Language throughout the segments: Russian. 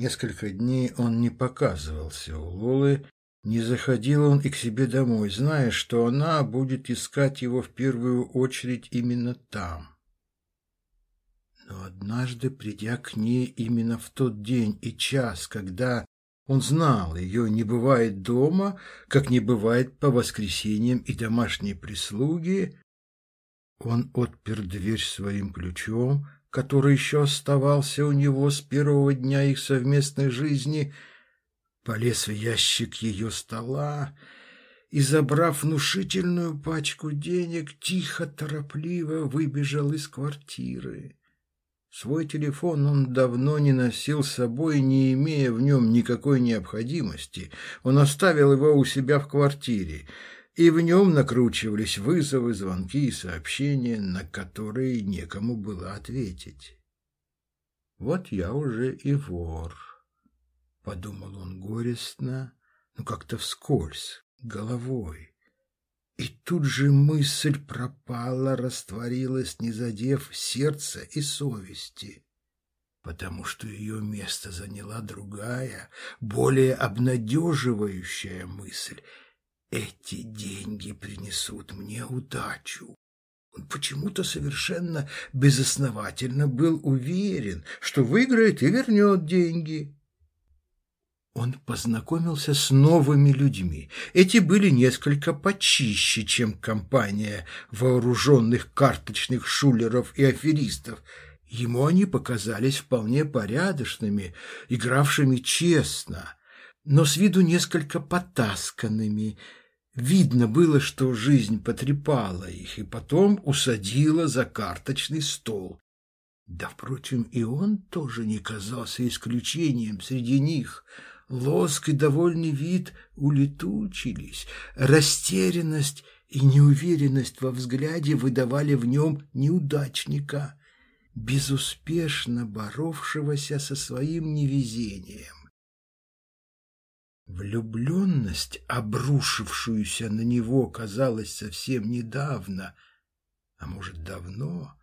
Несколько дней он не показывался у Лолы, не заходил он и к себе домой, зная, что она будет искать его в первую очередь именно там. Но однажды, придя к ней именно в тот день и час, когда он знал, ее не бывает дома, как не бывает по воскресеньям и домашней прислуги, он отпер дверь своим ключом, который еще оставался у него с первого дня их совместной жизни, полез в ящик ее стола и, забрав внушительную пачку денег, тихо, торопливо выбежал из квартиры. Свой телефон он давно не носил с собой, не имея в нем никакой необходимости. Он оставил его у себя в квартире, и в нем накручивались вызовы, звонки и сообщения, на которые некому было ответить. «Вот я уже и вор», — подумал он горестно, но как-то вскользь, головой. И тут же мысль пропала, растворилась, не задев сердца и совести, потому что ее место заняла другая, более обнадеживающая мысль. Эти деньги принесут мне удачу. Он почему-то совершенно безосновательно был уверен, что выиграет и вернет деньги. Он познакомился с новыми людьми. Эти были несколько почище, чем компания вооруженных карточных шулеров и аферистов. Ему они показались вполне порядочными, игравшими честно, но с виду несколько потасканными. Видно было, что жизнь потрепала их и потом усадила за карточный стол. Да, впрочем, и он тоже не казался исключением среди них – Лоск и довольный вид улетучились. Растерянность и неуверенность во взгляде выдавали в нем неудачника, безуспешно боровшегося со своим невезением. Влюбленность, обрушившуюся на него, казалось, совсем недавно, а может, давно,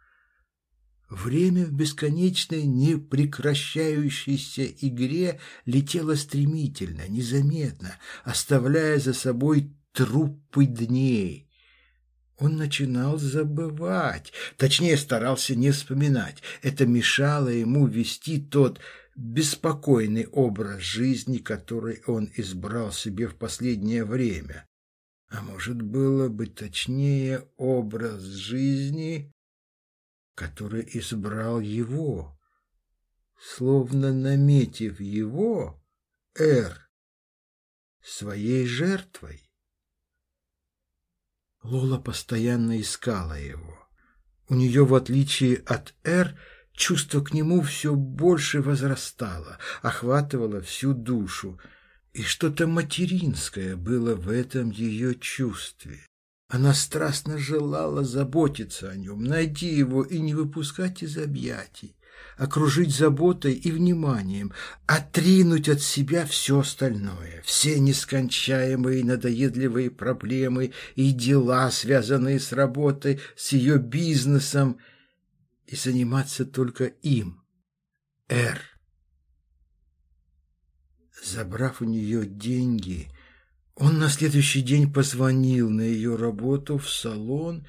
Время в бесконечной, непрекращающейся игре летело стремительно, незаметно, оставляя за собой трупы дней. Он начинал забывать, точнее старался не вспоминать. Это мешало ему вести тот беспокойный образ жизни, который он избрал себе в последнее время. А может, было бы точнее образ жизни, который избрал его, словно наметив его, Эр, своей жертвой. Лола постоянно искала его. У нее, в отличие от Эр, чувство к нему все больше возрастало, охватывало всю душу, и что-то материнское было в этом ее чувстве. Она страстно желала заботиться о нем, найти его и не выпускать из объятий, окружить заботой и вниманием, отринуть от себя все остальное, все нескончаемые надоедливые проблемы и дела, связанные с работой, с ее бизнесом, и заниматься только им, Эр. Забрав у нее деньги, он на следующий день позвонил на ее работу в салон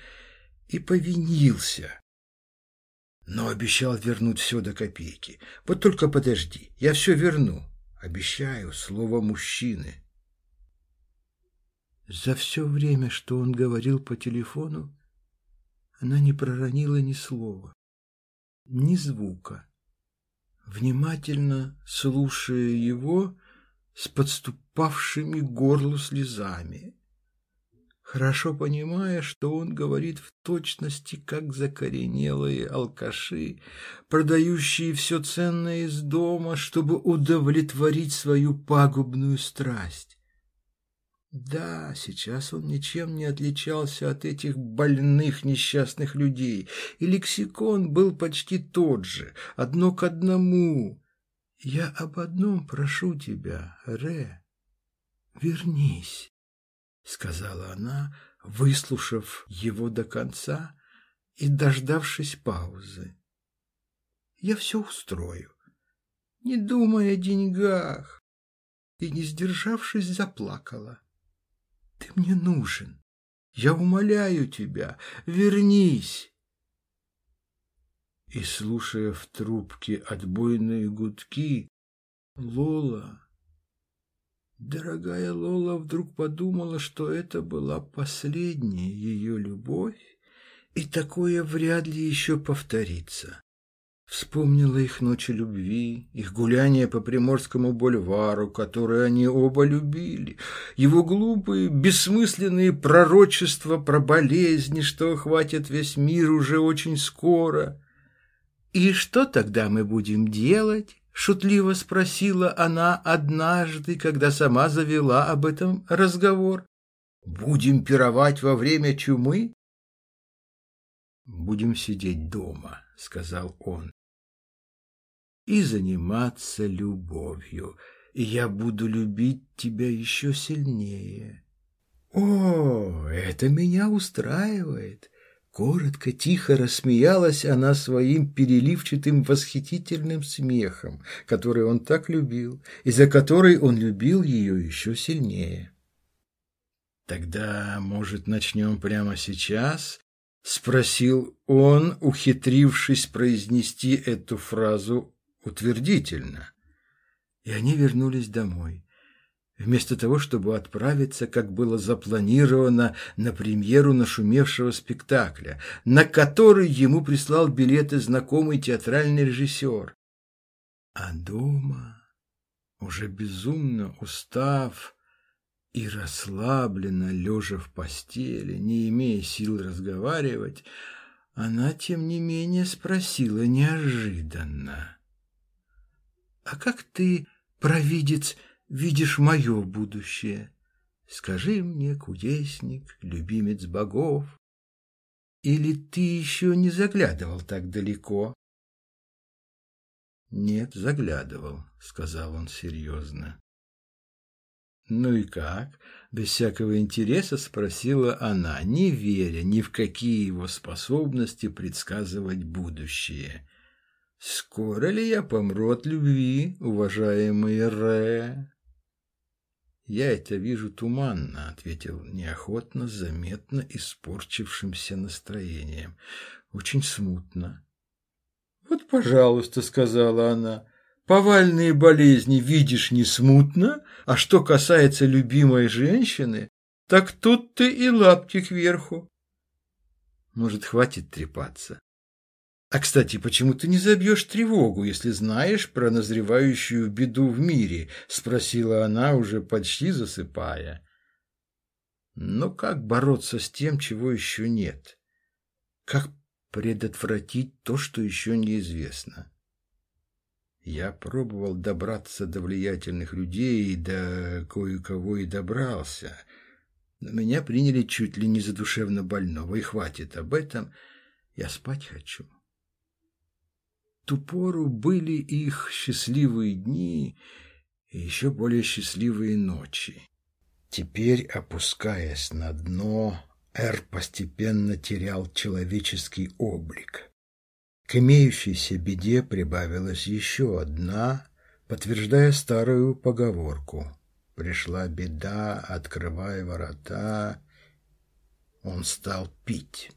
и повинился. Но обещал вернуть все до копейки. Вот только подожди, я все верну. Обещаю, слово мужчины. За все время, что он говорил по телефону, она не проронила ни слова, ни звука. Внимательно слушая его, с подступавшими горлу слезами, хорошо понимая, что он говорит в точности, как закоренелые алкаши, продающие все ценное из дома, чтобы удовлетворить свою пагубную страсть. Да, сейчас он ничем не отличался от этих больных несчастных людей, и лексикон был почти тот же, одно к одному, я об одном прошу тебя, Ре. Вернись, сказала она, выслушав его до конца и дождавшись паузы. Я все устрою. не думай о деньгах. И, не сдержавшись, заплакала. Ты мне нужен. Я умоляю тебя, вернись. И, слушая в трубке отбойные гудки, Лола, дорогая Лола, вдруг подумала, что это была последняя ее любовь, и такое вряд ли еще повторится. Вспомнила их ночи любви, их гуляние по Приморскому бульвару, которые они оба любили, его глупые, бессмысленные пророчества про болезни, что охватит весь мир уже очень скоро. «И что тогда мы будем делать?» — шутливо спросила она однажды, когда сама завела об этом разговор. «Будем пировать во время чумы?» «Будем сидеть дома», — сказал он и заниматься любовью, и я буду любить тебя еще сильнее. О, это меня устраивает. Коротко, тихо рассмеялась она своим переливчатым восхитительным смехом, который он так любил, и за который он любил ее еще сильнее. «Тогда, может, начнем прямо сейчас?» — спросил он, ухитрившись произнести эту фразу утвердительно. И они вернулись домой. Вместо того, чтобы отправиться, как было запланировано, на премьеру нашумевшего спектакля, на который ему прислал билеты знакомый театральный режиссер. А дома, уже безумно устав и расслабленно, лежа в постели, не имея сил разговаривать, она, тем не менее, спросила неожиданно. А как ты, провидец, видишь мое будущее? Скажи мне, кудесник, любимец богов, или ты еще не заглядывал так далеко? Нет, заглядывал, сказал он серьезно. Ну и как? Без всякого интереса спросила она, не веря ни в какие его способности предсказывать будущее. Скоро ли я помру от любви, уважаемый Ре? Я это вижу туманно, ответил неохотно, заметно испорчившимся настроением. Очень смутно. Вот, пожалуйста, сказала она, повальные болезни видишь не смутно, а что касается любимой женщины, так тут ты и лапки кверху. Может, хватит трепаться? А, кстати, почему ты не забьешь тревогу, если знаешь про назревающую беду в мире? Спросила она, уже почти засыпая. Но как бороться с тем, чего еще нет? Как предотвратить то, что еще неизвестно? Я пробовал добраться до влиятельных людей, до кое-кого и добрался. Но меня приняли чуть ли не за душевно больного, и хватит об этом. Я спать хочу ту пору были их счастливые дни и еще более счастливые ночи. Теперь, опускаясь на дно, Эр постепенно терял человеческий облик. К имеющейся беде прибавилась еще одна, подтверждая старую поговорку. Пришла беда, открывая ворота, он стал пить.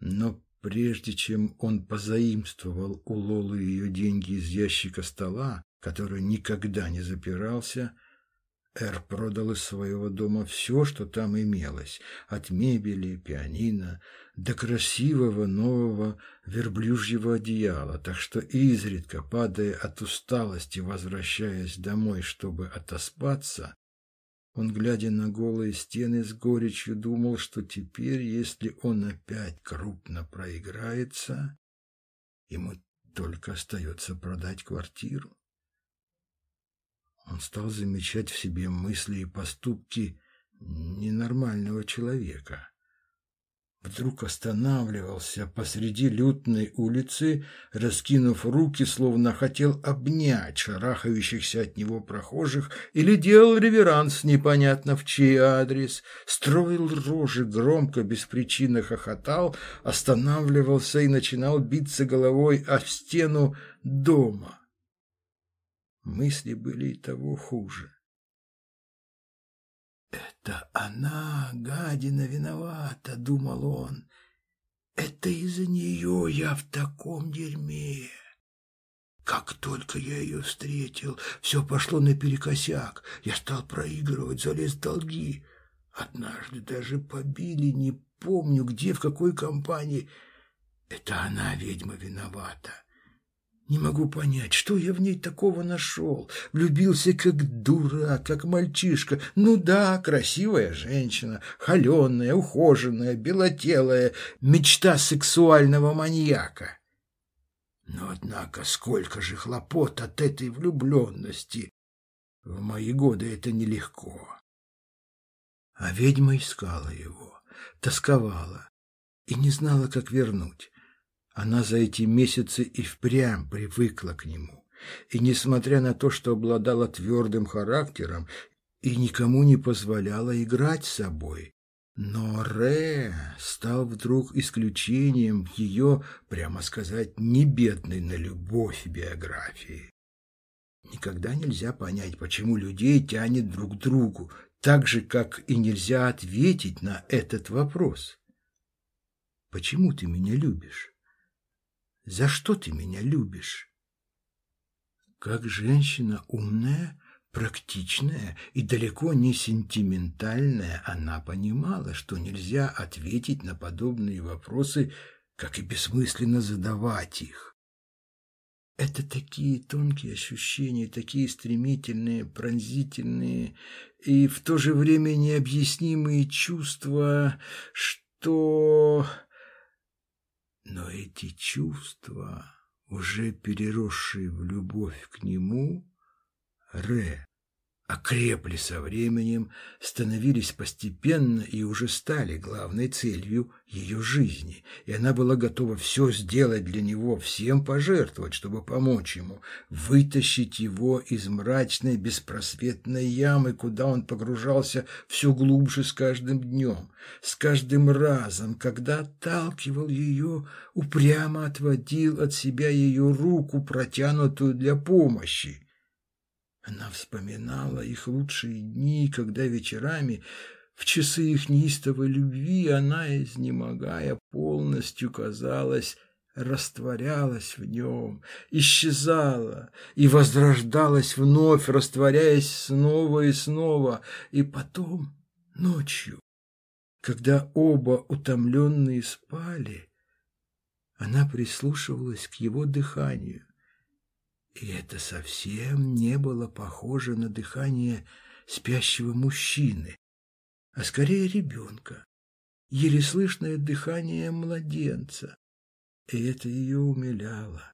Но Прежде чем он позаимствовал у Лолы ее деньги из ящика стола, который никогда не запирался, Эр продал из своего дома все, что там имелось, от мебели, пианино до красивого нового верблюжьего одеяла, так что изредка, падая от усталости, возвращаясь домой, чтобы отоспаться, он, глядя на голые стены с горечью, думал, что теперь, если он опять крупно проиграется, ему только остается продать квартиру. Он стал замечать в себе мысли и поступки ненормального человека. вдруг останавливался посреди лютной улицы, раскинув руки, словно хотел обнять шарахающихся от него прохожих, или делал реверанс непонятно в чей адрес, строил рожи, громко, без причины хохотал, останавливался и начинал биться головой о стену дома. Мысли были и того хуже. «Это она, гадина, виновата», — думал он. «Это из-за нее я в таком дерьме». Как только я ее встретил, все пошло наперекосяк. Я стал проигрывать, залез в долги. Однажды даже побили, не помню где, в какой компании. Это она, ведьма, виновата. Не могу понять, что я в ней такого нашел. Влюбился как дурак, как мальчишка. Ну да, красивая женщина, холеная, ухоженная, белотелая, мечта сексуального маньяка. Но, однако, сколько же хлопот от этой влюбленности. В мои годы это нелегко. А ведьма искала его, тосковала и не знала, как вернуть. Она за эти месяцы и впрямь привыкла к нему. И, несмотря на то, что обладала твердым характером и никому не позволяла играть с собой, но Ре стал вдруг исключением в ее, прямо сказать, не бедной на любовь биографии. Никогда нельзя понять, почему людей тянет друг к другу, так же, как и нельзя ответить на этот вопрос. Почему ты меня любишь? За что ты меня любишь? Как женщина умная, практичная и далеко не сентиментальная, она понимала, что нельзя ответить на подобные вопросы, как и бессмысленно задавать их. Это такие тонкие ощущения, такие стремительные, пронзительные и в то же время необъяснимые чувства, что... Но эти чувства, уже переросшие в любовь к нему, Ре окрепли со временем, становились постепенно и уже стали главной целью ее жизни, и она была готова все сделать для него, всем пожертвовать, чтобы помочь ему, вытащить его из мрачной беспросветной ямы, куда он погружался все глубже с каждым днем, с каждым разом, когда отталкивал ее, упрямо отводил от себя ее руку, протянутую для помощи. Она вспоминала их лучшие дни, когда вечерами, в часы их неистовой любви, она, изнемогая, полностью, казалось, растворялась в нем, исчезала и возрождалась вновь, растворяясь снова и снова, и потом ночью, когда оба утомленные спали, она прислушивалась к его дыханию, и это совсем не было похоже на дыхание спящего мужчины, а скорее ребенка, еле слышное дыхание младенца. И это ее умиляло.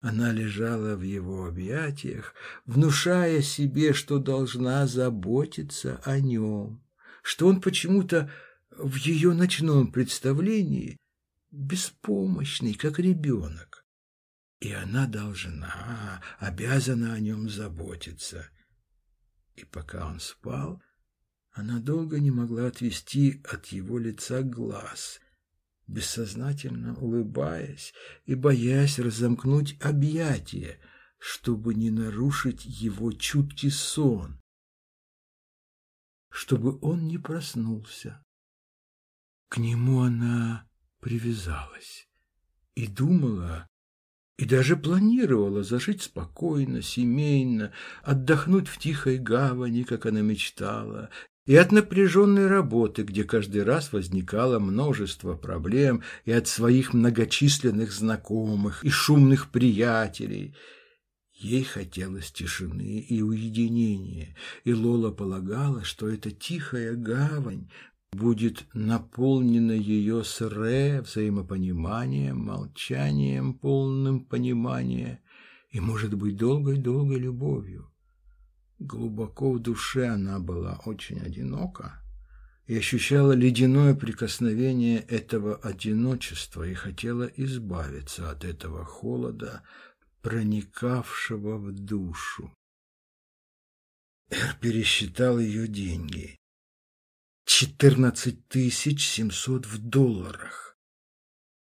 Она лежала в его объятиях, внушая себе, что должна заботиться о нем, что он почему-то в ее ночном представлении беспомощный, как ребенок и она должна, обязана о нем заботиться. И пока он спал, она долго не могла отвести от его лица глаз, бессознательно улыбаясь и боясь разомкнуть объятия, чтобы не нарушить его чуткий сон, чтобы он не проснулся. К нему она привязалась и думала, и даже планировала зажить спокойно, семейно, отдохнуть в тихой гавани, как она мечтала, и от напряженной работы, где каждый раз возникало множество проблем, и от своих многочисленных знакомых и шумных приятелей. Ей хотелось тишины и уединения, и Лола полагала, что эта тихая гавань будет наполнена ее с Ре взаимопониманием, молчанием, полным понимания и, может быть, долгой-долгой любовью. Глубоко в душе она была очень одинока, и ощущала ледяное прикосновение этого одиночества и хотела избавиться от этого холода, проникавшего в душу. Эр пересчитал ее деньги. Четырнадцать тысяч семьсот в долларах.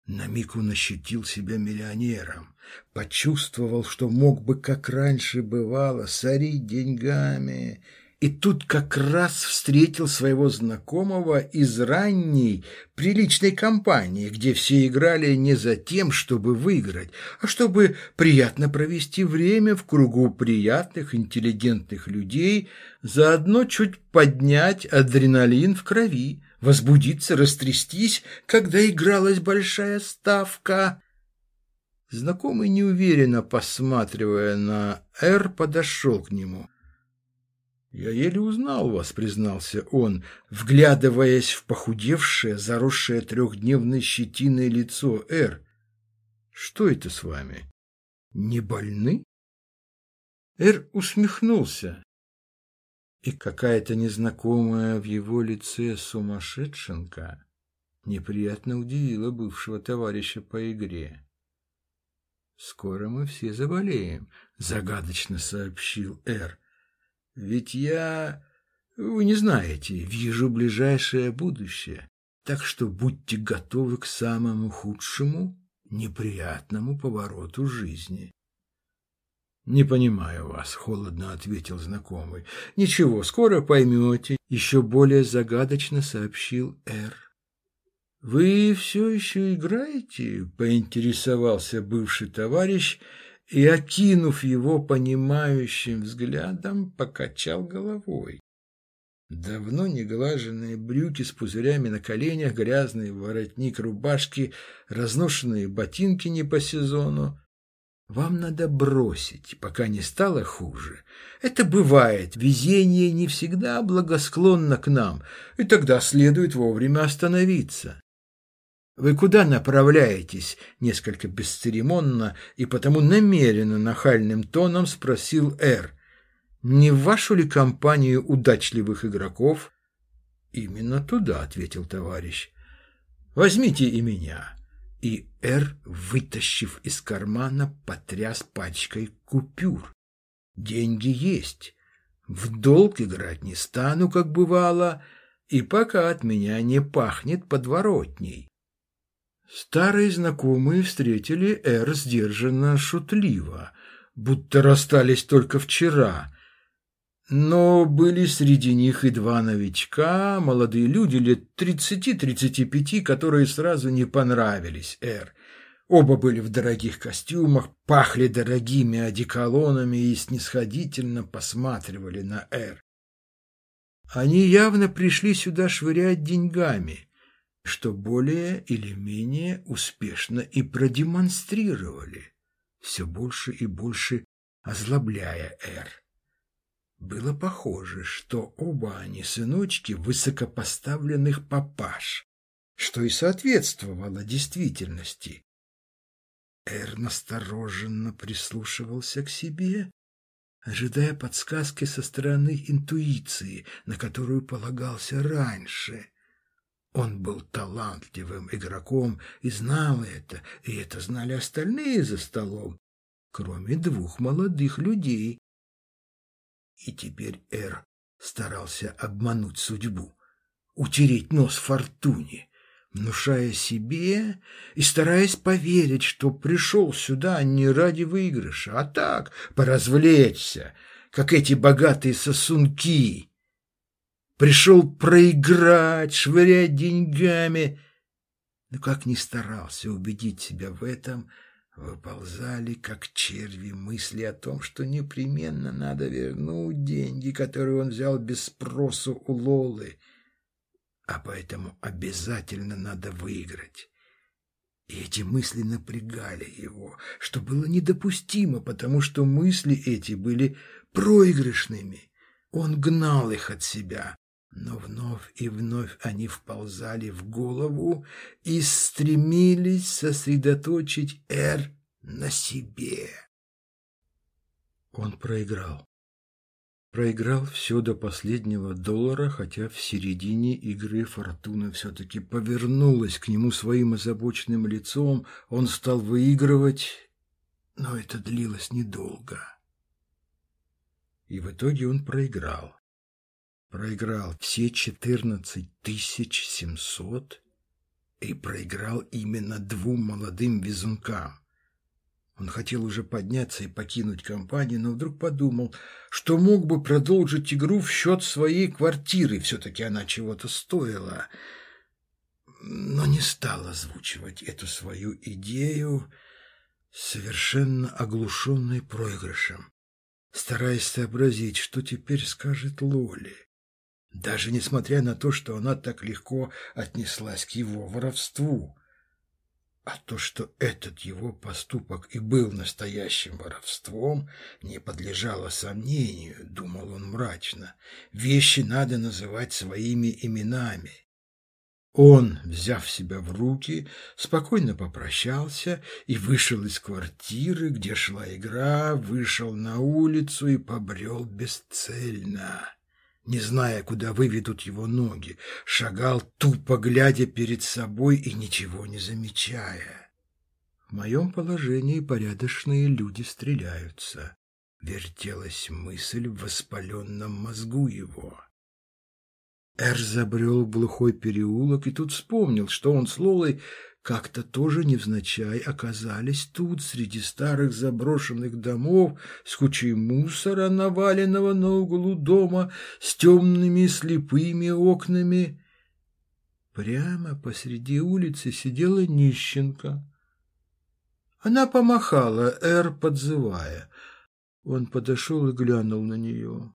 На миг он ощутил себя миллионером, почувствовал, что мог бы, как раньше бывало, сорить деньгами и тут как раз встретил своего знакомого из ранней приличной компании, где все играли не за тем, чтобы выиграть, а чтобы приятно провести время в кругу приятных, интеллигентных людей, заодно чуть поднять адреналин в крови, возбудиться, растрястись, когда игралась большая ставка. Знакомый, неуверенно посматривая на Эр, подошел к нему. «Я еле узнал вас», — признался он, вглядываясь в похудевшее, заросшее трехдневной щетиной лицо Эр. «Что это с вами? Не больны?» Эр усмехнулся, и какая-то незнакомая в его лице сумасшедшенка неприятно удивила бывшего товарища по игре. «Скоро мы все заболеем», — загадочно сообщил Эр. Ведь я, вы не знаете, вижу ближайшее будущее. Так что будьте готовы к самому худшему, неприятному повороту жизни. «Не понимаю вас», — холодно ответил знакомый. «Ничего, скоро поймете», — еще более загадочно сообщил Эр. «Вы все еще играете?» — поинтересовался бывший товарищ, — и, окинув его понимающим взглядом, покачал головой. Давно неглаженные брюки с пузырями на коленях, грязный воротник рубашки, разношенные ботинки не по сезону. Вам надо бросить, пока не стало хуже. Это бывает, везение не всегда благосклонно к нам, и тогда следует вовремя остановиться. «Вы куда направляетесь?» — несколько бесцеремонно и потому намеренно нахальным тоном спросил Эр. «Не в вашу ли компанию удачливых игроков?» «Именно туда», — ответил товарищ. «Возьмите и меня». И Эр, вытащив из кармана, потряс пачкой купюр. «Деньги есть. В долг играть не стану, как бывало, и пока от меня не пахнет подворотней». Старые знакомые встретили Эр сдержанно шутливо, будто расстались только вчера. Но были среди них и два новичка, молодые люди лет тридцати-тридцати пяти, которые сразу не понравились Эр. Оба были в дорогих костюмах, пахли дорогими одеколонами и снисходительно посматривали на Эр. Они явно пришли сюда швырять деньгами что более или менее успешно и продемонстрировали, все больше и больше озлобляя Эр. Было похоже, что оба они сыночки высокопоставленных папаш, что и соответствовало действительности. Эр настороженно прислушивался к себе, ожидая подсказки со стороны интуиции, на которую полагался раньше. Он был талантливым игроком и знал это, и это знали остальные за столом, кроме двух молодых людей. И теперь Эр старался обмануть судьбу, утереть нос фортуне, внушая себе и стараясь поверить, что пришел сюда не ради выигрыша, а так, поразвлечься, как эти богатые сосунки. Пришел проиграть, швырять деньгами. Но как ни старался убедить себя в этом, выползали, как черви, мысли о том, что непременно надо вернуть деньги, которые он взял без спросу у Лолы, а поэтому обязательно надо выиграть. И эти мысли напрягали его, что было недопустимо, потому что мысли эти были проигрышными. Он гнал их от себя, но вновь и вновь они вползали в голову и стремились сосредоточить «Р» на себе. Он проиграл. Проиграл все до последнего доллара, хотя в середине игры фортуна все-таки повернулась к нему своим озабоченным лицом. Он стал выигрывать, но это длилось недолго. И в итоге он проиграл. Проиграл все четырнадцать тысяч семьсот и проиграл именно двум молодым везункам. Он хотел уже подняться и покинуть компанию, но вдруг подумал, что мог бы продолжить игру в счет своей квартиры, все-таки она чего-то стоила, но не стал озвучивать эту свою идею, совершенно оглушенной проигрышем, стараясь сообразить, что теперь скажет Лоли. Даже несмотря на то, что она так легко отнеслась к его воровству. А то, что этот его поступок и был настоящим воровством, не подлежало сомнению, думал он мрачно. Вещи надо называть своими именами. Он, взяв себя в руки, спокойно попрощался и вышел из квартиры, где шла игра, вышел на улицу и побрел бесцельно не зная, куда выведут его ноги, шагал тупо, глядя перед собой и ничего не замечая. В моем положении порядочные люди стреляются. Вертелась мысль в воспаленном мозгу его. Эр забрел в глухой переулок и тут вспомнил, что он с Лолой как-то тоже невзначай оказались тут, среди старых заброшенных домов, с кучей мусора, наваленного на углу дома, с темными слепыми окнами. Прямо посреди улицы сидела нищенка. Она помахала, Эр подзывая. Он подошел и глянул на нее.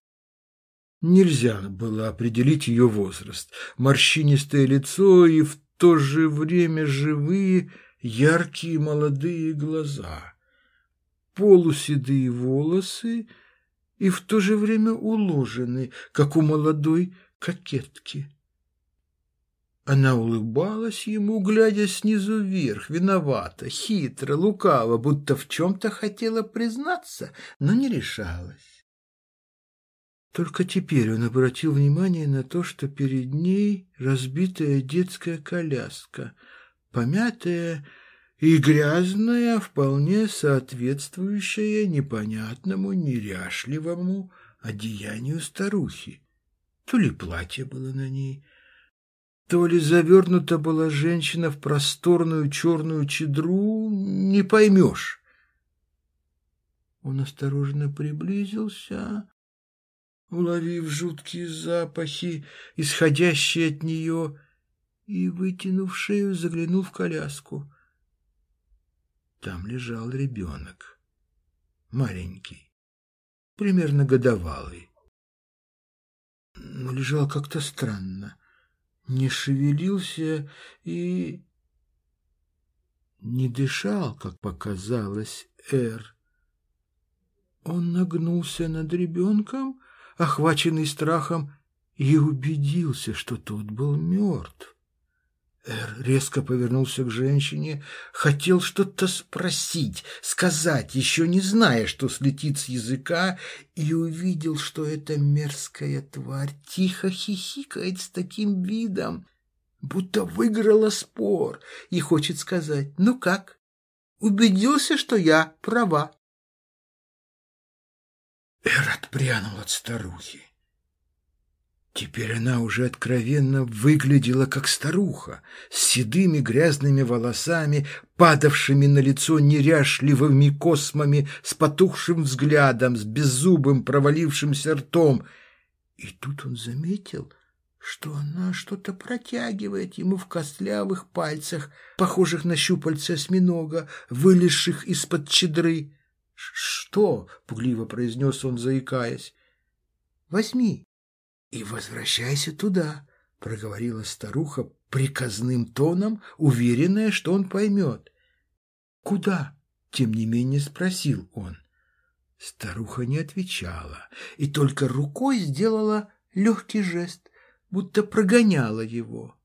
Нельзя было определить ее возраст. Морщинистое лицо и в то же время живые, яркие молодые глаза, полуседые волосы и в то же время уложены, как у молодой кокетки. Она улыбалась ему, глядя снизу вверх, виновата, хитро, лукаво, будто в чем-то хотела признаться, но не решалась. Только теперь он обратил внимание на то, что перед ней разбитая детская коляска, помятая и грязная, вполне соответствующая непонятному, неряшливому одеянию старухи. То ли платье было на ней, то ли завернута была женщина в просторную черную чедру, не поймешь. Он осторожно приблизился уловив жуткие запахи, исходящие от нее, и, вытянув шею, заглянул в коляску. Там лежал ребенок, маленький, примерно годовалый. Но лежал как-то странно, не шевелился и не дышал, как показалось Эр. Он нагнулся над ребенком охваченный страхом, и убедился, что тот был мертв. Эр резко повернулся к женщине, хотел что-то спросить, сказать, еще не зная, что слетит с языка, и увидел, что эта мерзкая тварь тихо хихикает с таким видом, будто выиграла спор и хочет сказать «Ну как? Убедился, что я права?» Эр отпрянул от старухи. Теперь она уже откровенно выглядела как старуха, с седыми грязными волосами, падавшими на лицо неряшливыми космами, с потухшим взглядом, с беззубым провалившимся ртом. И тут он заметил, что она что-то протягивает ему в костлявых пальцах, похожих на щупальца осьминога, вылезших из-под чедры. «Что?» — пугливо произнес он, заикаясь. «Возьми и возвращайся туда», — проговорила старуха приказным тоном, уверенная, что он поймет. «Куда?» — тем не менее спросил он. Старуха не отвечала и только рукой сделала легкий жест, будто прогоняла его.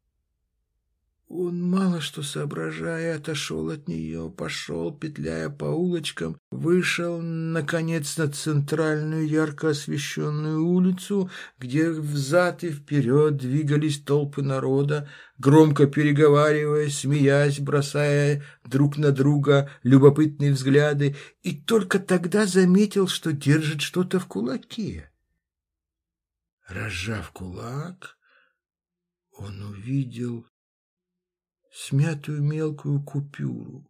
Он, мало что соображая, отошел от нее, пошел, петляя по улочкам, вышел, наконец, на центральную ярко освещенную улицу, где взад и вперед двигались толпы народа, громко переговариваясь, смеясь, бросая друг на друга любопытные взгляды, и только тогда заметил, что держит что-то в кулаке. Разжав кулак, он увидел смятую мелкую купюру.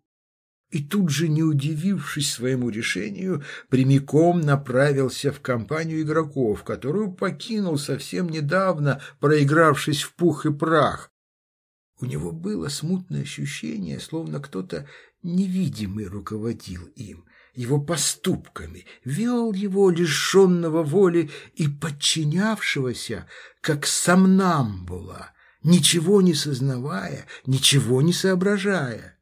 И тут же, не удивившись своему решению, прямиком направился в компанию игроков, которую покинул совсем недавно, проигравшись в пух и прах. У него было смутное ощущение, словно кто-то невидимый руководил им, его поступками, вел его, лишенного воли и подчинявшегося, как сомнамбула, ничего не сознавая, ничего не соображая.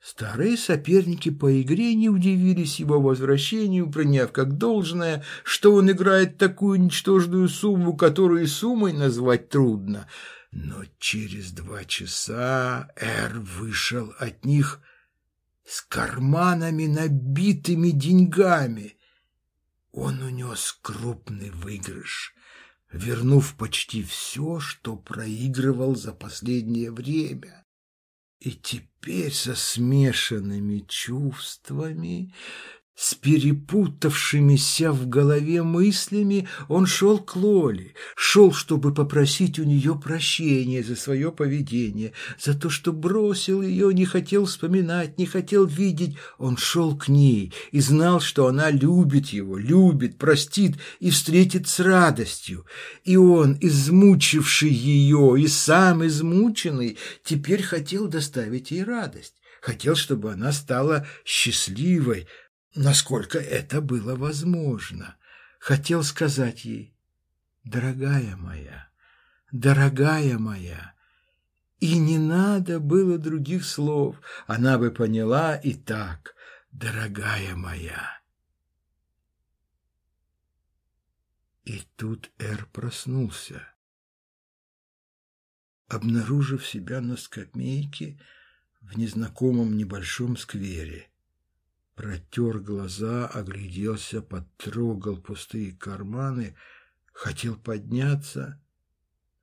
Старые соперники по игре не удивились его возвращению, приняв как должное, что он играет такую ничтожную сумму, которую суммой назвать трудно. Но через два часа Эр вышел от них с карманами, набитыми деньгами. Он унес крупный выигрыш вернув почти все, что проигрывал за последнее время. И теперь со смешанными чувствами с перепутавшимися в голове мыслями он шел к Лоле, шел, чтобы попросить у нее прощения за свое поведение, за то, что бросил ее, не хотел вспоминать, не хотел видеть. Он шел к ней и знал, что она любит его, любит, простит и встретит с радостью. И он, измучивший ее и сам измученный, теперь хотел доставить ей радость. Хотел, чтобы она стала счастливой, насколько это было возможно. Хотел сказать ей, дорогая моя, дорогая моя, и не надо было других слов, она бы поняла и так, дорогая моя. И тут Эр проснулся. Обнаружив себя на скамейке в незнакомом небольшом сквере, Протер глаза, огляделся, потрогал пустые карманы, хотел подняться,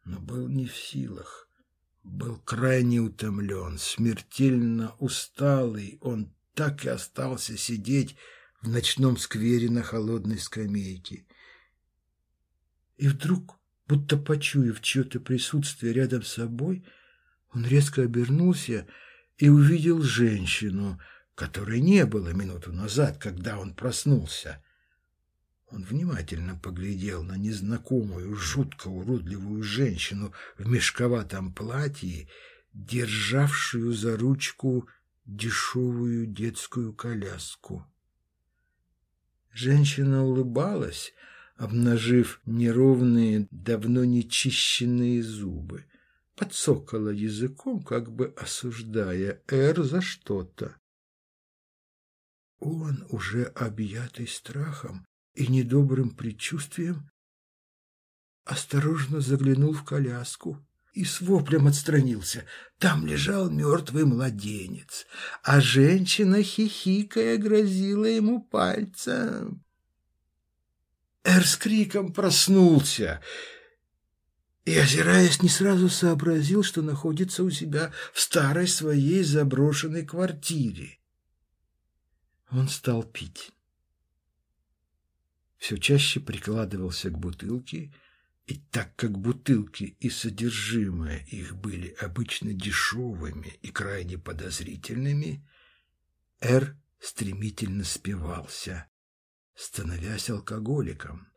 но был не в силах. Был крайне утомлен, смертельно усталый, он так и остался сидеть в ночном сквере на холодной скамейке. И вдруг, будто почуяв чье-то присутствие рядом с собой, он резко обернулся и увидел женщину — которой не было минуту назад, когда он проснулся. Он внимательно поглядел на незнакомую, жутко уродливую женщину в мешковатом платье, державшую за ручку дешевую детскую коляску. Женщина улыбалась, обнажив неровные, давно нечищенные зубы, подсокала языком, как бы осуждая Эр за что-то. Он, уже объятый страхом и недобрым предчувствием, осторожно заглянул в коляску и с воплем отстранился. Там лежал мертвый младенец, а женщина, хихикая, грозила ему пальцем. Эр с криком проснулся и, озираясь, не сразу сообразил, что находится у себя в старой своей заброшенной квартире. Он стал пить. Все чаще прикладывался к бутылке, и так как бутылки и содержимое их были обычно дешевыми и крайне подозрительными, Эр стремительно спивался, становясь алкоголиком.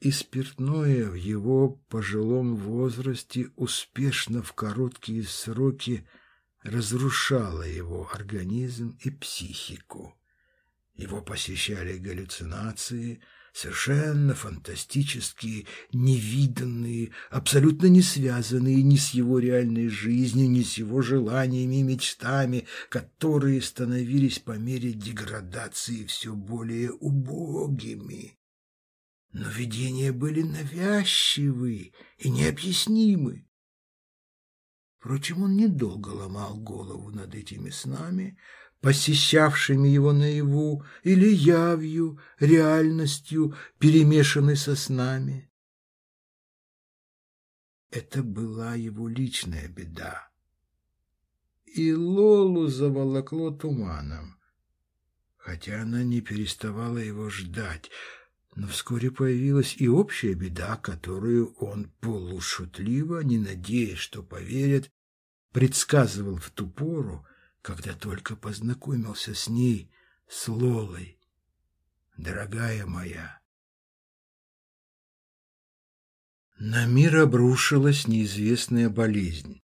И спиртное в его пожилом возрасте успешно в короткие сроки – разрушала его организм и психику. Его посещали галлюцинации, совершенно фантастические, невиданные, абсолютно не связанные ни с его реальной жизнью, ни с его желаниями и мечтами, которые становились по мере деградации все более убогими. Но видения были навязчивы и необъяснимы. Впрочем, он недолго ломал голову над этими снами, посещавшими его наяву, или явью, реальностью, перемешанной со снами. Это была его личная беда. И Лолу заволокло туманом, хотя она не переставала его ждать, но вскоре появилась и общая беда, которую он полушутливо, не надеясь, что поверят, предсказывал в ту пору, когда только познакомился с ней, с Лолой. Дорогая моя, на мир обрушилась неизвестная болезнь.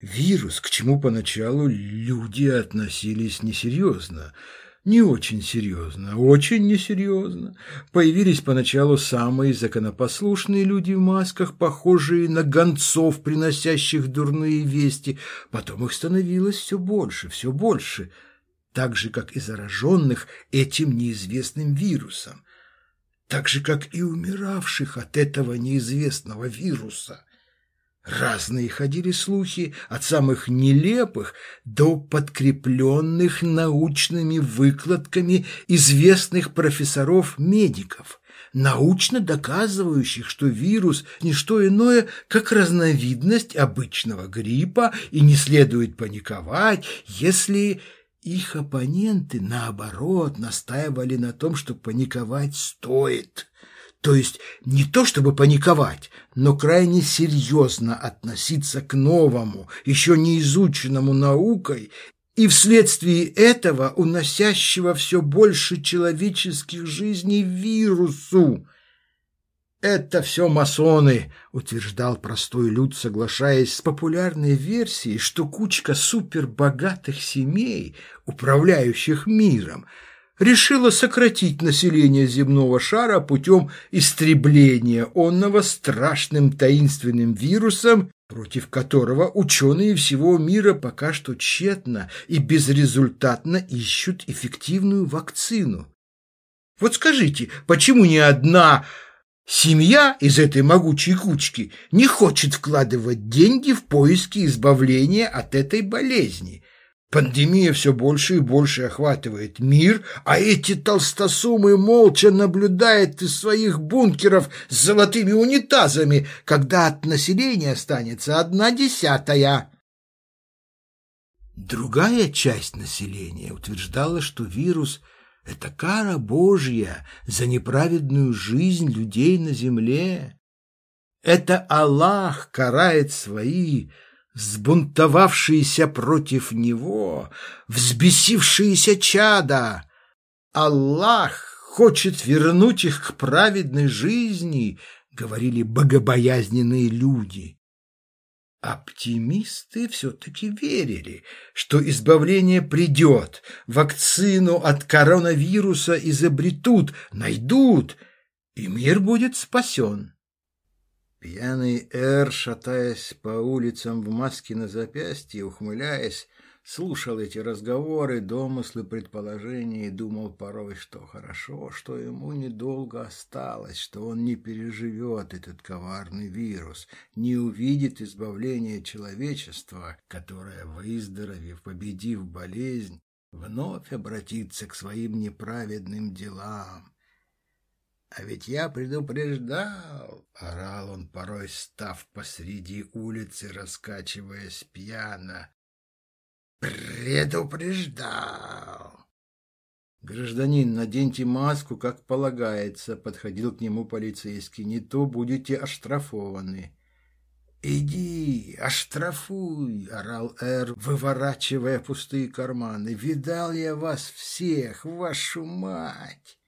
Вирус, к чему поначалу люди относились несерьезно – не очень серьезно, очень несерьезно. Появились поначалу самые законопослушные люди в масках, похожие на гонцов, приносящих дурные вести. Потом их становилось все больше, все больше, так же, как и зараженных этим неизвестным вирусом, так же, как и умиравших от этого неизвестного вируса. Разные ходили слухи от самых нелепых до подкрепленных научными выкладками известных профессоров-медиков, научно доказывающих, что вирус – не что иное, как разновидность обычного гриппа, и не следует паниковать, если их оппоненты, наоборот, настаивали на том, что паниковать стоит – то есть не то чтобы паниковать, но крайне серьезно относиться к новому, еще не изученному наукой и вследствие этого уносящего все больше человеческих жизней вирусу. «Это все масоны», — утверждал простой люд, соглашаясь с популярной версией, что кучка супербогатых семей, управляющих миром, — решила сократить население земного шара путем истребления онного страшным таинственным вирусом, против которого ученые всего мира пока что тщетно и безрезультатно ищут эффективную вакцину. Вот скажите, почему ни одна семья из этой могучей кучки не хочет вкладывать деньги в поиски избавления от этой болезни? Пандемия все больше и больше охватывает мир, а эти толстосумы молча наблюдают из своих бункеров с золотыми унитазами, когда от населения останется одна десятая. Другая часть населения утверждала, что вирус – это кара Божья за неправедную жизнь людей на земле. Это Аллах карает свои взбунтовавшиеся против него, взбесившиеся чада. Аллах хочет вернуть их к праведной жизни, говорили богобоязненные люди. Оптимисты все-таки верили, что избавление придет, вакцину от коронавируса изобретут, найдут, и мир будет спасен. Пьяный Эр, шатаясь по улицам в маске на запястье, ухмыляясь, слушал эти разговоры, домыслы, предположения и думал порой, что хорошо, что ему недолго осталось, что он не переживет этот коварный вирус, не увидит избавления человечества, которое, выздоровев, победив болезнь, вновь обратится к своим неправедным делам. «А ведь я предупреждал!» — орал он, порой став посреди улицы, раскачиваясь пьяно. «Предупреждал!» «Гражданин, наденьте маску, как полагается», — подходил к нему полицейский. «Не то будете оштрафованы». «Иди, оштрафуй!» — орал Эр, выворачивая пустые карманы. «Видал я вас всех, вашу мать!»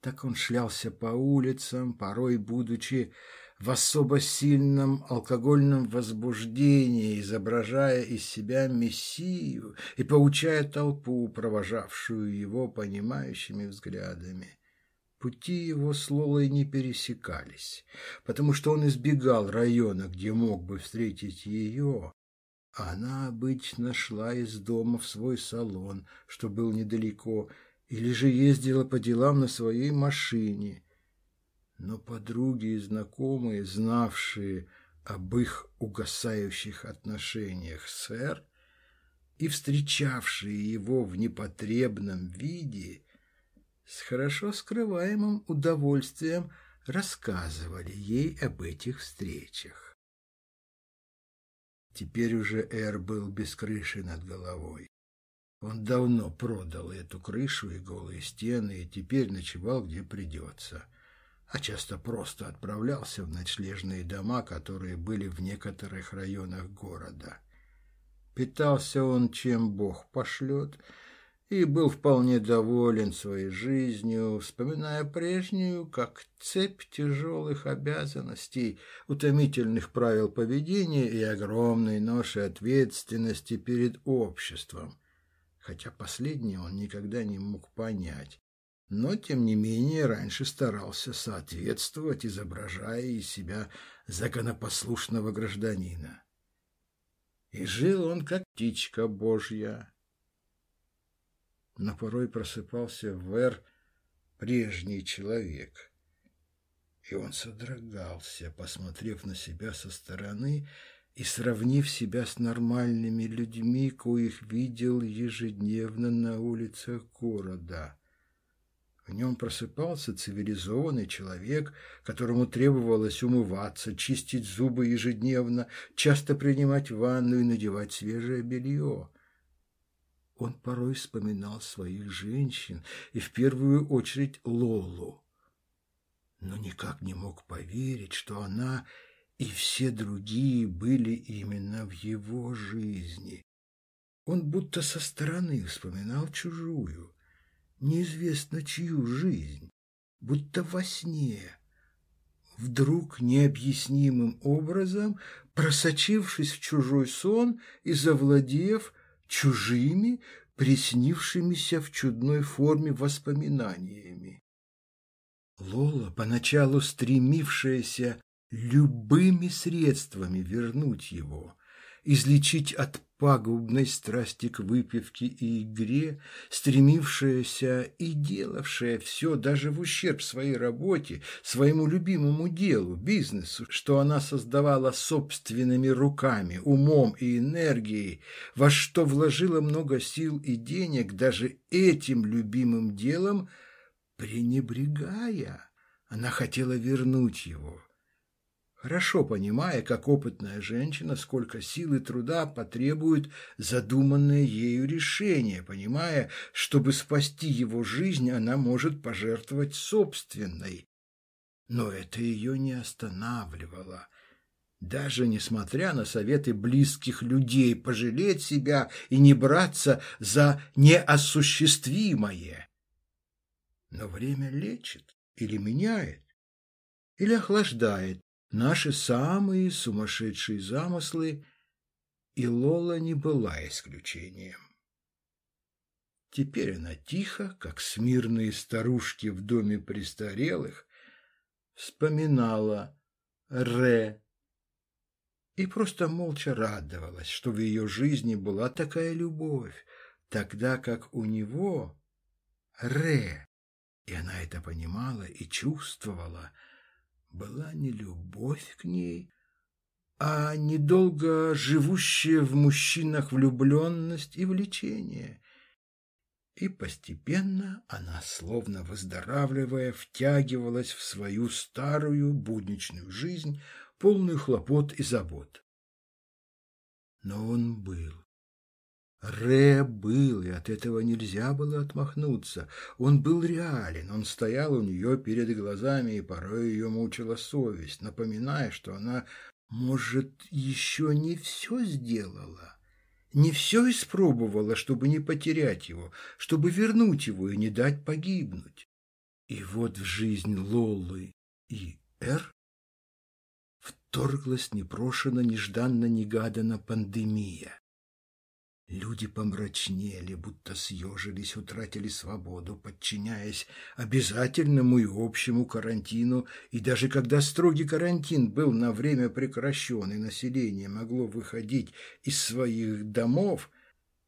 Так он шлялся по улицам, порой будучи в особо сильном алкогольном возбуждении, изображая из себя мессию и поучая толпу, провожавшую его понимающими взглядами. Пути его с Лолой не пересекались, потому что он избегал района, где мог бы встретить ее. Она обычно шла из дома в свой салон, что был недалеко, или же ездила по делам на своей машине. Но подруги и знакомые, знавшие об их угасающих отношениях с Эр и встречавшие его в непотребном виде с хорошо скрываемым удовольствием рассказывали ей об этих встречах. Теперь уже Эр был без крыши над головой. Он давно продал эту крышу и голые стены и теперь ночевал где придется, а часто просто отправлялся в ночлежные дома, которые были в некоторых районах города. Питался он, чем Бог пошлет, и был вполне доволен своей жизнью, вспоминая прежнюю, как цепь тяжелых обязанностей, утомительных правил поведения и огромной ноши ответственности перед обществом – хотя последнее он никогда не мог понять. Но, тем не менее, раньше старался соответствовать, изображая из себя законопослушного гражданина. И жил он, как птичка божья. Но порой просыпался в Эр прежний человек, и он содрогался, посмотрев на себя со стороны и сравнив себя с нормальными людьми, коих видел ежедневно на улицах города. В нем просыпался цивилизованный человек, которому требовалось умываться, чистить зубы ежедневно, часто принимать ванну и надевать свежее белье. Он порой вспоминал своих женщин и в первую очередь Лолу, но никак не мог поверить, что она и все другие были именно в его жизни. Он будто со стороны вспоминал чужую, неизвестно чью жизнь, будто во сне, вдруг необъяснимым образом просочившись в чужой сон и завладев чужими, приснившимися в чудной форме воспоминаниями. Лола, поначалу стремившаяся любыми средствами вернуть его, излечить от пагубной страсти к выпивке и игре, стремившаяся и делавшая все даже в ущерб своей работе, своему любимому делу, бизнесу, что она создавала собственными руками, умом и энергией, во что вложила много сил и денег, даже этим любимым делом, пренебрегая, она хотела вернуть его – хорошо понимая, как опытная женщина, сколько сил и труда потребует задуманное ею решение, понимая, чтобы спасти его жизнь, она может пожертвовать собственной. Но это ее не останавливало. Даже несмотря на советы близких людей пожалеть себя и не браться за неосуществимое. Но время лечит или меняет, или охлаждает, наши самые сумасшедшие замыслы, и Лола не была исключением. Теперь она тихо, как смирные старушки в доме престарелых, вспоминала Ре и просто молча радовалась, что в ее жизни была такая любовь, тогда как у него Ре, и она это понимала и чувствовала – была не любовь к ней, а недолго живущая в мужчинах влюбленность и влечение. И постепенно она, словно выздоравливая, втягивалась в свою старую будничную жизнь, полную хлопот и забот. Но он был. Ре был, и от этого нельзя было отмахнуться. Он был реален, он стоял у нее перед глазами, и порой ее мучила совесть, напоминая, что она, может, еще не все сделала. Не все испробовала, чтобы не потерять его, чтобы вернуть его и не дать погибнуть. И вот в жизнь Лолы и Эр вторглась непрошено, нежданно-негаданно пандемия. Люди помрачнели, будто съежились, утратили свободу, подчиняясь обязательному и общему карантину, и даже когда строгий карантин был на время прекращен, и население могло выходить из своих домов,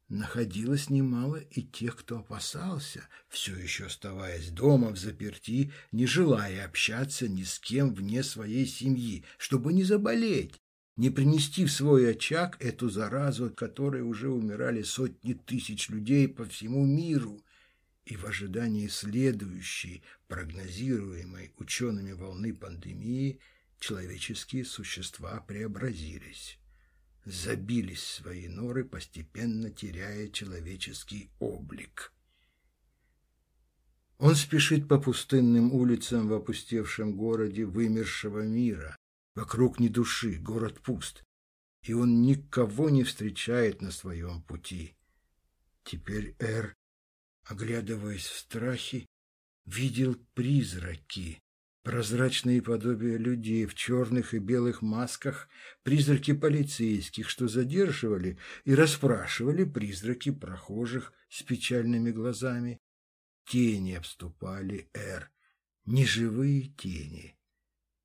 находилось немало и тех, кто опасался, все еще оставаясь дома в заперти, не желая общаться ни с кем вне своей семьи, чтобы не заболеть. Не принести в свой очаг эту заразу, от которой уже умирали сотни тысяч людей по всему миру, и в ожидании следующей, прогнозируемой учеными волны пандемии, человеческие существа преобразились, забились в свои норы, постепенно теряя человеческий облик. Он спешит по пустынным улицам в опустевшем городе вымершего мира. Вокруг ни души, город пуст, и он никого не встречает на своем пути. Теперь Эр, оглядываясь в страхе, видел призраки, прозрачные подобия людей в черных и белых масках, призраки полицейских, что задерживали и расспрашивали призраки прохожих с печальными глазами. Тени обступали Эр, неживые тени.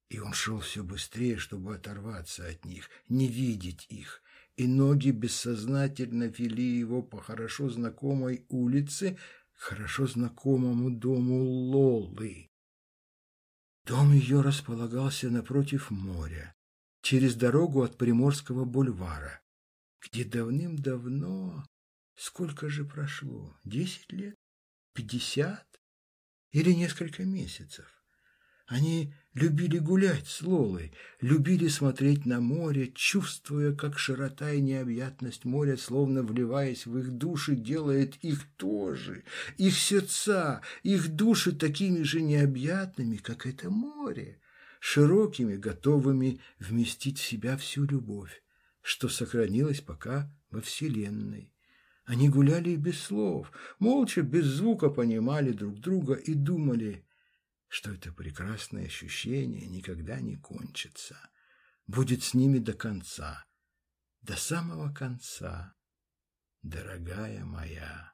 И он шел все быстрее, чтобы оторваться от них, не видеть их, и ноги бессознательно вели его по хорошо знакомой улице к хорошо знакомому дому Лолы. Дом ее располагался напротив моря, через дорогу от Приморского бульвара, где давным-давно, сколько же прошло, десять лет? пятьдесят или несколько месяцев. Они любили гулять с Лолой, любили смотреть на море, чувствуя, как широта и необъятность моря, словно вливаясь в их души, делает их тоже, их сердца, их души такими же необъятными, как это море, широкими, готовыми вместить в себя всю любовь, что сохранилось пока во Вселенной. Они гуляли и без слов, молча, без звука понимали друг друга и думали, что это прекрасное ощущение никогда не кончится, будет с ними до конца, до самого конца, дорогая моя.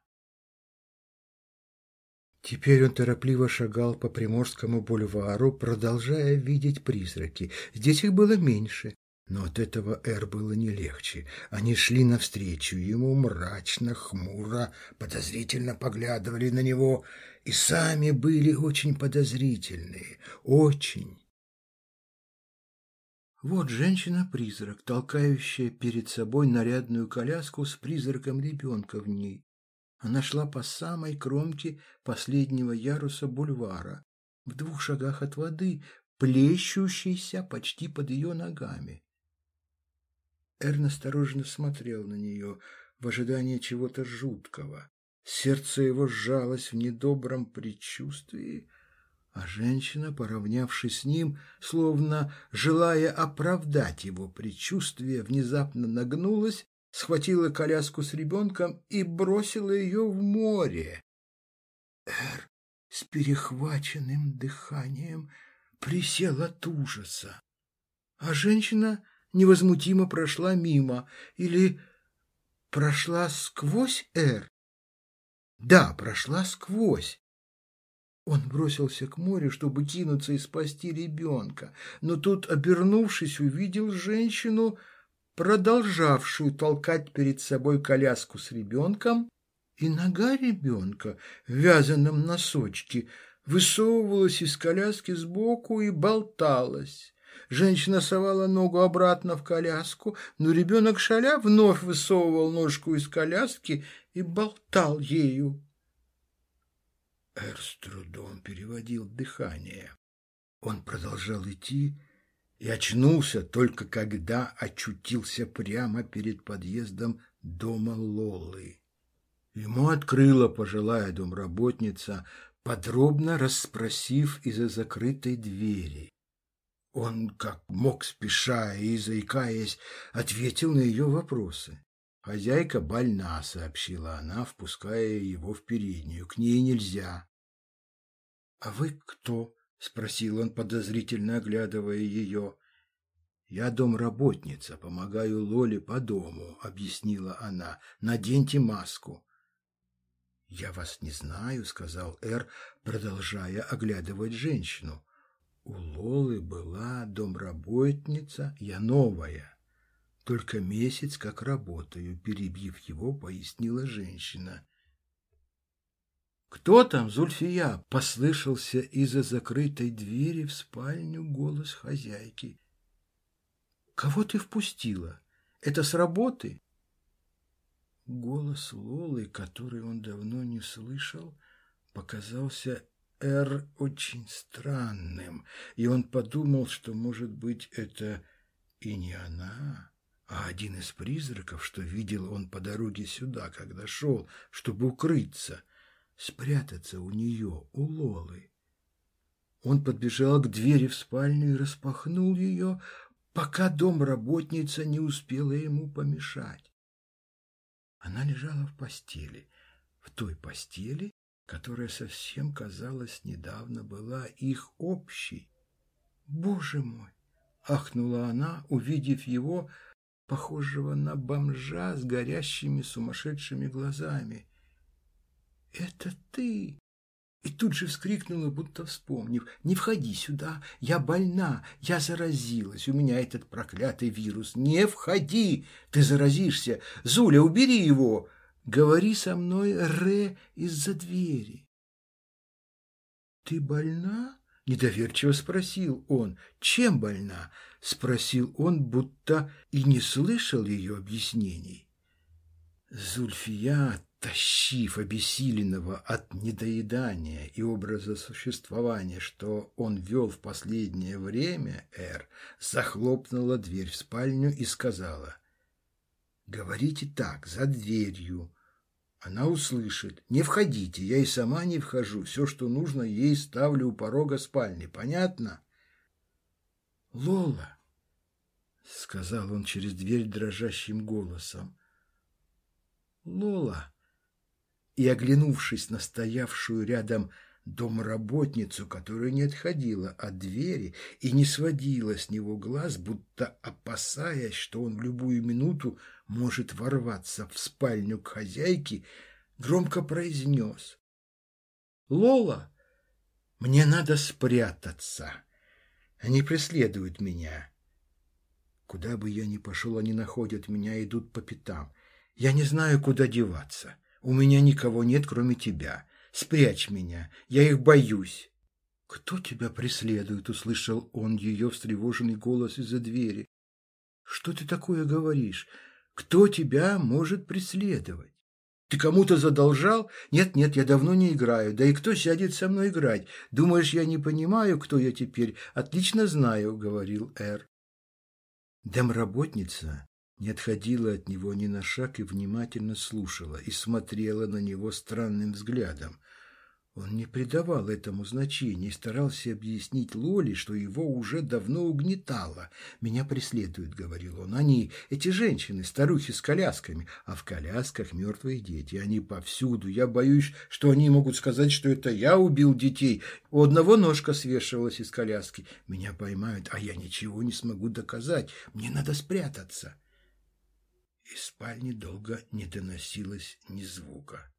Теперь он торопливо шагал по Приморскому бульвару, продолжая видеть призраки. Здесь их было меньше, но от этого Эр было не легче. Они шли навстречу ему мрачно, хмуро, подозрительно поглядывали на него и сами были очень подозрительные, очень. Вот женщина-призрак, толкающая перед собой нарядную коляску с призраком ребенка в ней. Она шла по самой кромке последнего яруса бульвара, в двух шагах от воды, плещущейся почти под ее ногами. Эрн осторожно смотрел на нее в ожидании чего-то жуткого. Сердце его сжалось в недобром предчувствии, а женщина, поравнявшись с ним, словно желая оправдать его предчувствие, внезапно нагнулась, схватила коляску с ребенком и бросила ее в море. Эр с перехваченным дыханием присел от ужаса, а женщина невозмутимо прошла мимо или прошла сквозь Эр. Да, прошла сквозь. Он бросился к морю, чтобы кинуться и спасти ребенка, но тут, обернувшись, увидел женщину, продолжавшую толкать перед собой коляску с ребенком, и нога ребенка в вязаном носочке высовывалась из коляски сбоку и болталась. Женщина совала ногу обратно в коляску, но ребенок шаля вновь высовывал ножку из коляски и болтал ею. Эр с трудом переводил дыхание. Он продолжал идти и очнулся только когда очутился прямо перед подъездом дома Лолы. Ему открыла пожилая домработница, подробно расспросив из-за закрытой двери. Он, как мог, спеша и заикаясь, ответил на ее вопросы. «Хозяйка больна», — сообщила она, впуская его в переднюю. «К ней нельзя». «А вы кто?» — спросил он, подозрительно оглядывая ее. «Я домработница, помогаю Лоле по дому», — объяснила она. «Наденьте маску». «Я вас не знаю», — сказал Эр, продолжая оглядывать женщину. У Лолы была домработница, я новая. Только месяц как работаю, перебив его, пояснила женщина. «Кто там, Зульфия?» – послышался из-за закрытой двери в спальню голос хозяйки. Кого ты впустила? Это с работы?» Голос Лолы, который он давно не слышал, показался Эр очень странным, и он подумал, что, может быть, это и не она, а один из призраков, что видел он по дороге сюда, когда шел, чтобы укрыться, спрятаться у нее, у Лолы. Он подбежал к двери в спальню и распахнул ее, пока домработница не успела ему помешать. Она лежала в постели, в той постели, которая совсем, казалось, недавно была их общей. «Боже мой!» — ахнула она, увидев его, похожего на бомжа с горящими сумасшедшими глазами. «Это ты!» И тут же вскрикнула, будто вспомнив. «Не входи сюда! Я больна! Я заразилась! У меня этот проклятый вирус! Не входи! Ты заразишься! Зуля, убери его!» Говори со мной, Ре, из-за двери. Ты больна? Недоверчиво спросил он. Чем больна? Спросил он, будто и не слышал ее объяснений. Зульфия, тащив обессиленного от недоедания и образа существования, что он вел в последнее время, Эр, захлопнула дверь в спальню и сказала, Говорите так, за дверью. Она услышит. Не входите, я и сама не вхожу. Все, что нужно, ей ставлю у порога спальни. Понятно? Лола, сказал он через дверь дрожащим голосом. Лола. И, оглянувшись на стоявшую рядом домработницу, которая не отходила от двери и не сводила с него глаз, будто опасаясь, что он в любую минуту может ворваться в спальню к хозяйке, громко произнес. «Лола, мне надо спрятаться. Они преследуют меня. Куда бы я ни пошел, они находят меня, идут по пятам. Я не знаю, куда деваться. У меня никого нет, кроме тебя. Спрячь меня, я их боюсь. «Кто тебя преследует?» — услышал он ее встревоженный голос из-за двери. «Что ты такое говоришь? Кто тебя может преследовать? Ты кому-то задолжал? Нет-нет, я давно не играю. Да и кто сядет со мной играть? Думаешь, я не понимаю, кто я теперь? Отлично знаю», — говорил Эр. Домработница не отходила от него ни на шаг и внимательно слушала и смотрела на него странным взглядом. Он не придавал этому значения и старался объяснить Лоле, что его уже давно угнетало. «Меня преследуют», — говорил он. «Они, эти женщины, старухи с колясками, а в колясках мертвые дети. Они повсюду. Я боюсь, что они могут сказать, что это я убил детей. У одного ножка свешивалась из коляски. Меня поймают, а я ничего не смогу доказать. Мне надо спрятаться». Из спальни долго не доносилось ни звука.